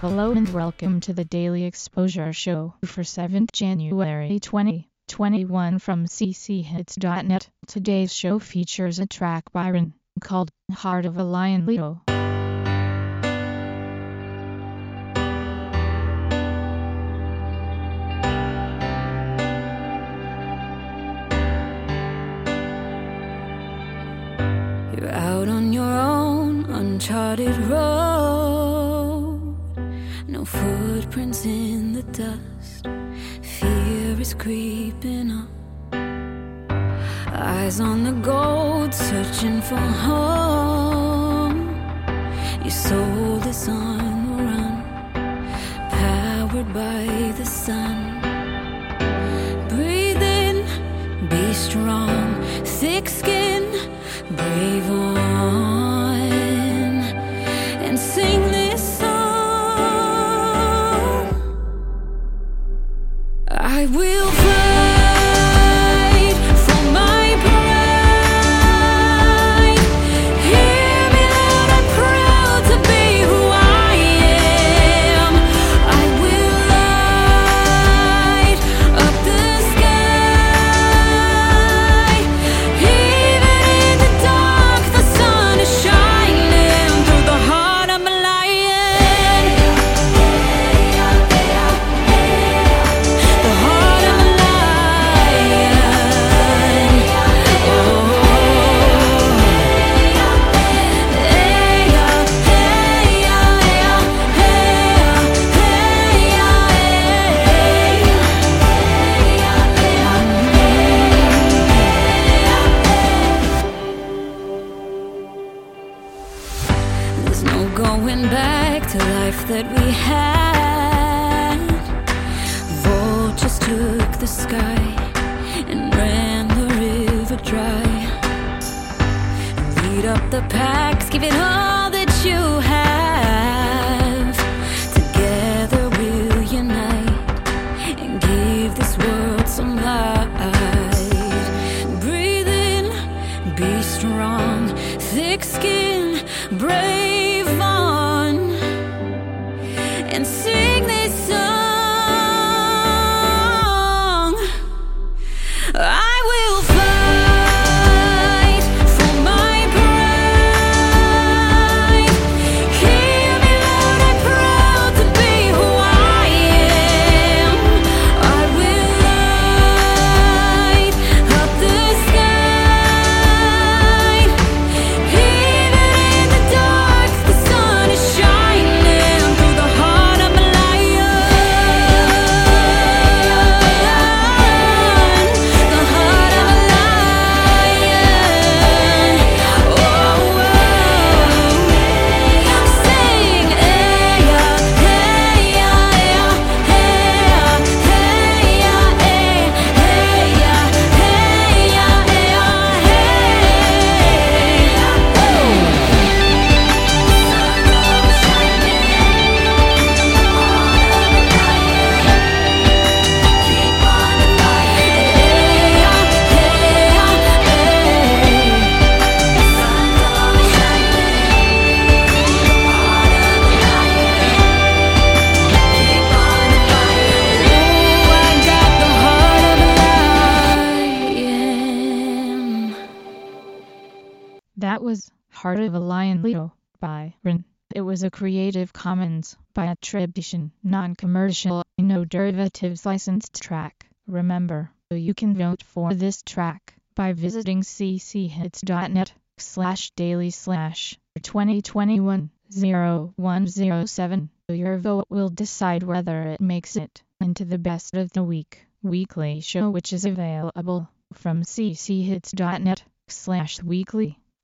Hello and welcome to the Daily Exposure Show for 7th January 2021 from cchits.net. Today's show features a track by Ren called Heart of a Lion Leo. You're out on your own, uncharted road. No footprints in the dust. Fear is creeping up. Eyes on the gold, searching for home. Your soul is on the run, powered by the sun. Breathe in, be strong, thick skin, brave on, I will that we had. Vultures took the sky and ran the river dry. Lead up the packs, give it all that you have. Together we'll unite and give this world some light. Breathe in, be strong, thick skin, brave and That was Heart of a Lion Leo by Ren. It was a Creative Commons by attribution, non-commercial, no derivatives licensed track. Remember, you can vote for this track by visiting cchits.net slash daily slash 2021 0107. Your vote will decide whether it makes it into the best of the week weekly show which is available from cchits.net slash weekly.